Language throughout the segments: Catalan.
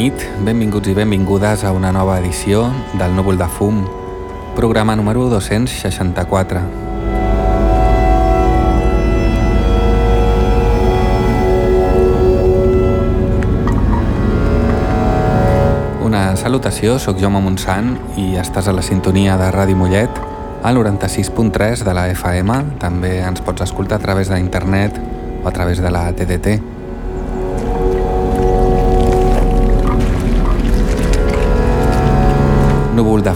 nit, benvinguts i benvingudes a una nova edició del Núvol de Fum, programa número 264. Una salutació, sóc Jaume Montsant i estàs a la sintonia de Ràdio Mollet al 96.3 de la FM. També ens pots escoltar a través d'internet o a través de la TDT.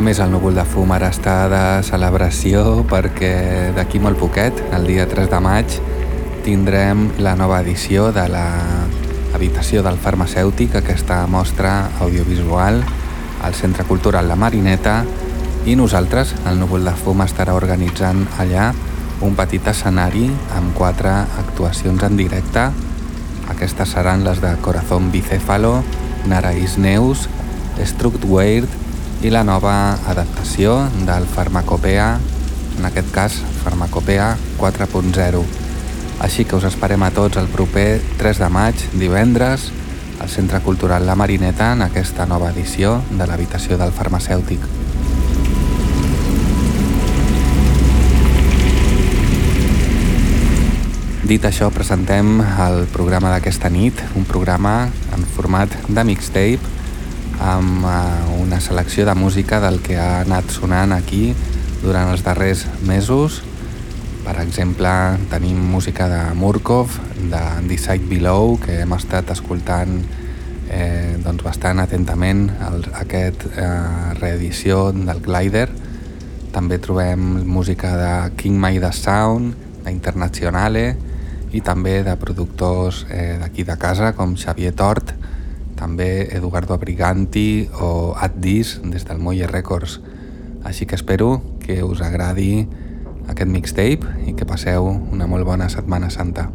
Més, el núvol de fum ara està de celebració perquè d'aquí molt poquet, el dia 3 de maig, tindrem la nova edició de la Habitació del Farmacèutic, aquesta mostra audiovisual al Centre Cultural La Marineta i nosaltres, el núvol de fum, estarà organitzant allà un petit escenari amb quatre actuacions en directe. Aquestes seran les de Corazón Bicéfalo, Nara Isneus, Structweird i la nova adaptació del Farmacopea, en aquest cas Farmacopea 4.0. Així que us esperem a tots el proper 3 de maig, divendres, al Centre Cultural La Marineta en aquesta nova edició de l'habitació del farmacèutic. Dit això, presentem el programa d'aquesta nit, un programa en format de mixtape amb eh, una selecció de música del que ha anat sonant aquí durant els darrers mesos. Per exemple, tenim música de Murkov, de Decide Below, que hem estat escoltant eh, doncs bastant atentament el, aquest eh, reedició del Glider. També trobem música de King Maida Sound, d'Internationale i també de productors eh, d'aquí de casa com Xavier Tort, també Eduardo Abriganti o Addis des del Molle Records. Així que espero que us agradi aquest mixtape i que passeu una molt bona Setmana Santa.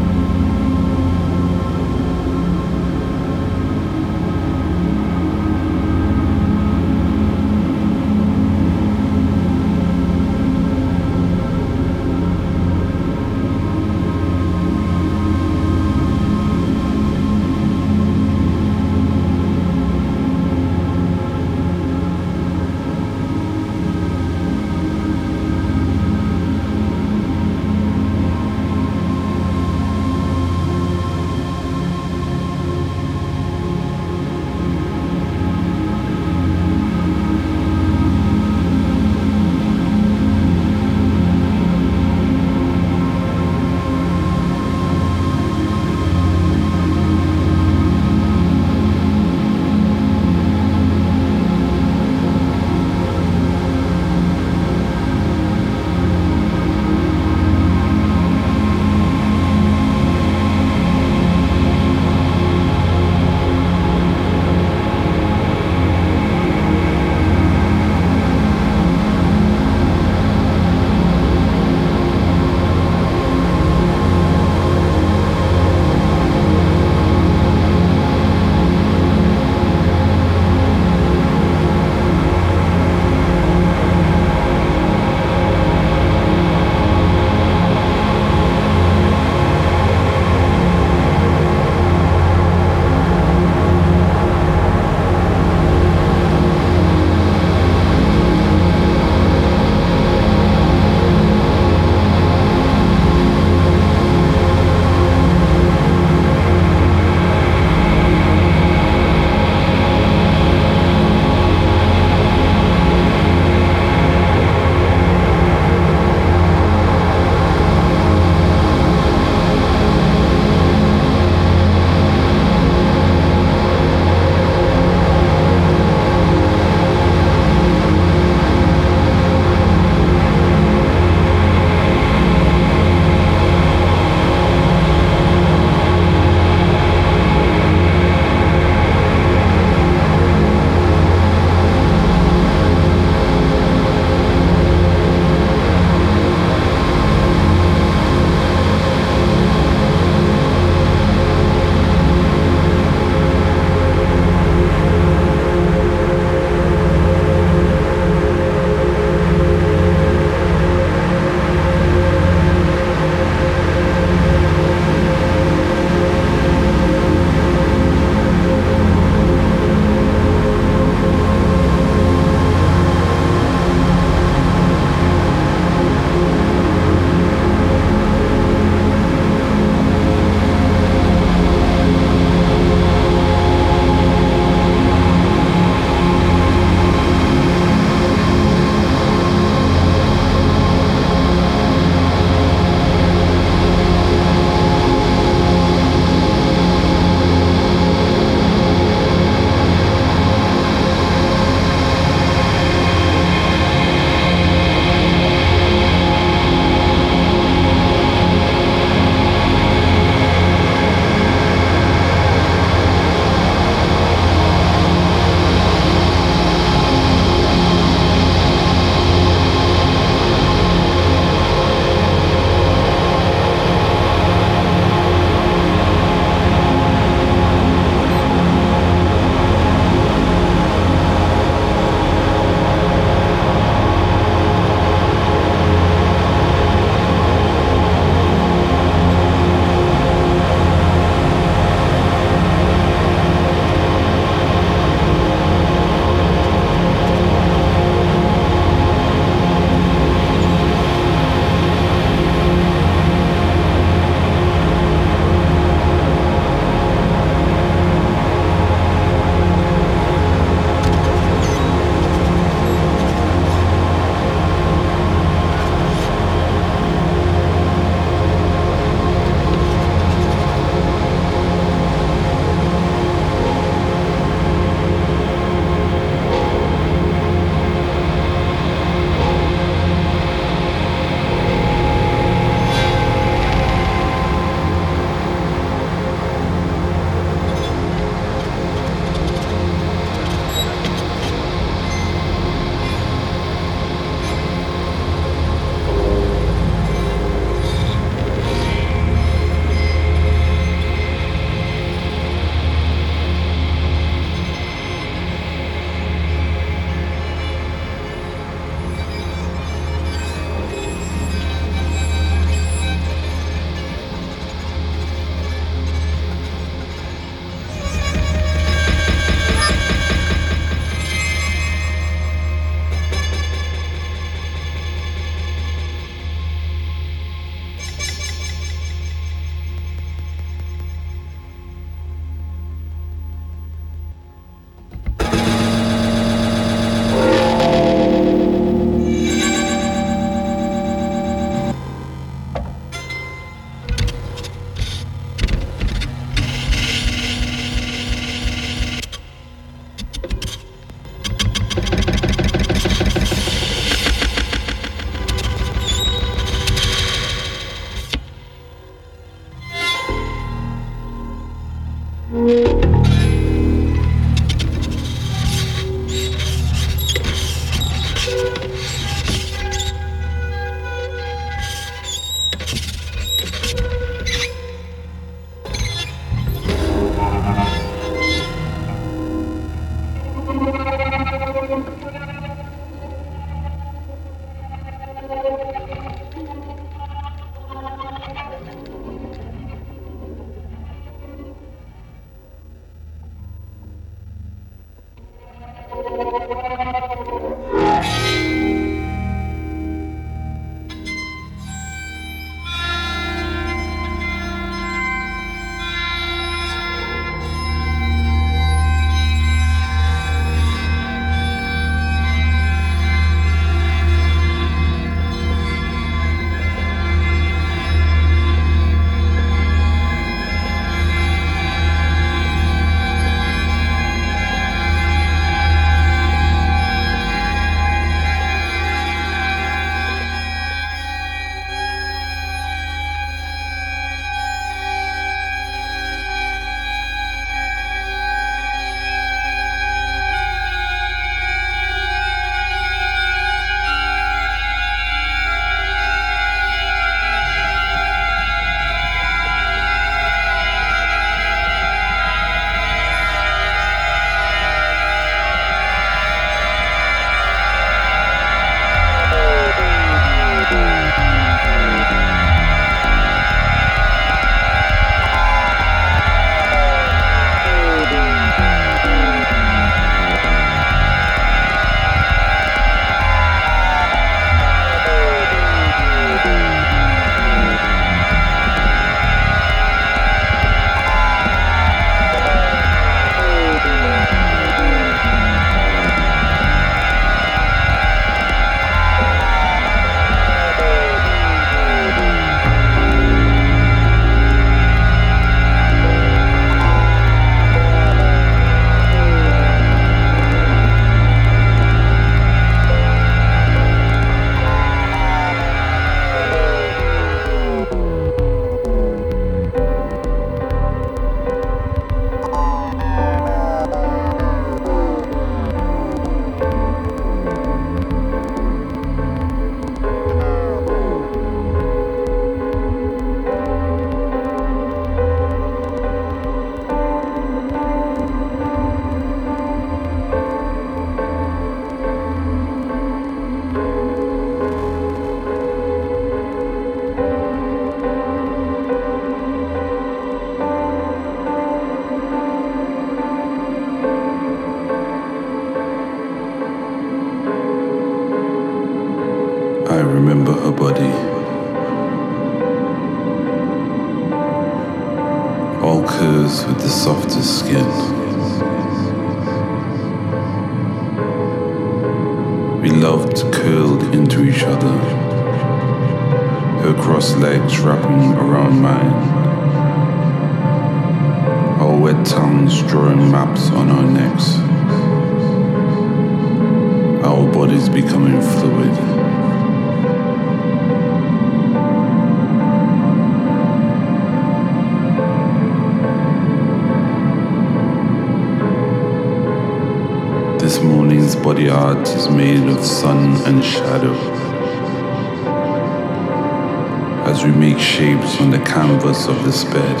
We make shapes on the canvas of this bed.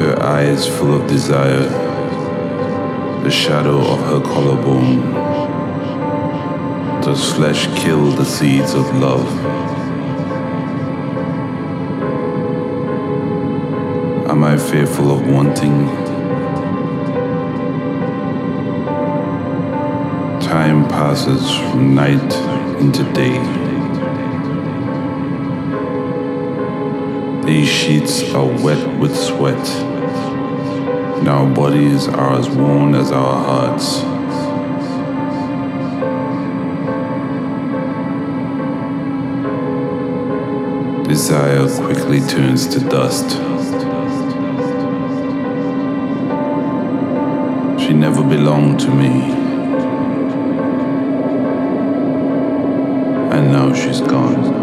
Her eyes full of desire, the shadow of her collarbone. Does flesh kill the seeds of love? Am I fearful of wanting? time passes from night into day. These sheets are wet with sweat, and our bodies are as worn as our hearts. Desire quickly turns to dust. She never belonged to me. And now she's gone.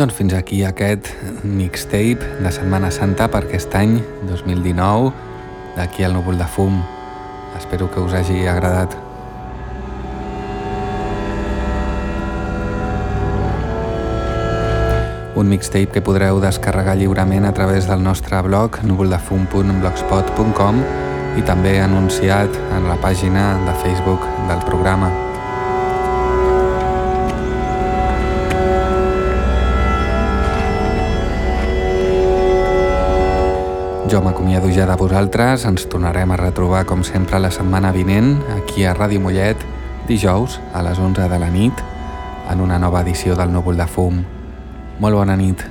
Doncs fins aquí aquest mixtape de Setmana Santa per aquest any 2019 d'aquí al núvol de fum. Espero que us hagi agradat. Un mixtape que podreu descarregar lliurement a través del nostre blog núvoldefum.blogspot.com i també anunciat en la pàgina de Facebook del programa. Jo m'acomiado ja de vosaltres, ens tornarem a retrobar com sempre la setmana vinent aquí a Ràdio Mollet, dijous a les 11 de la nit, en una nova edició del Núvol de Fum. Molt bona nit.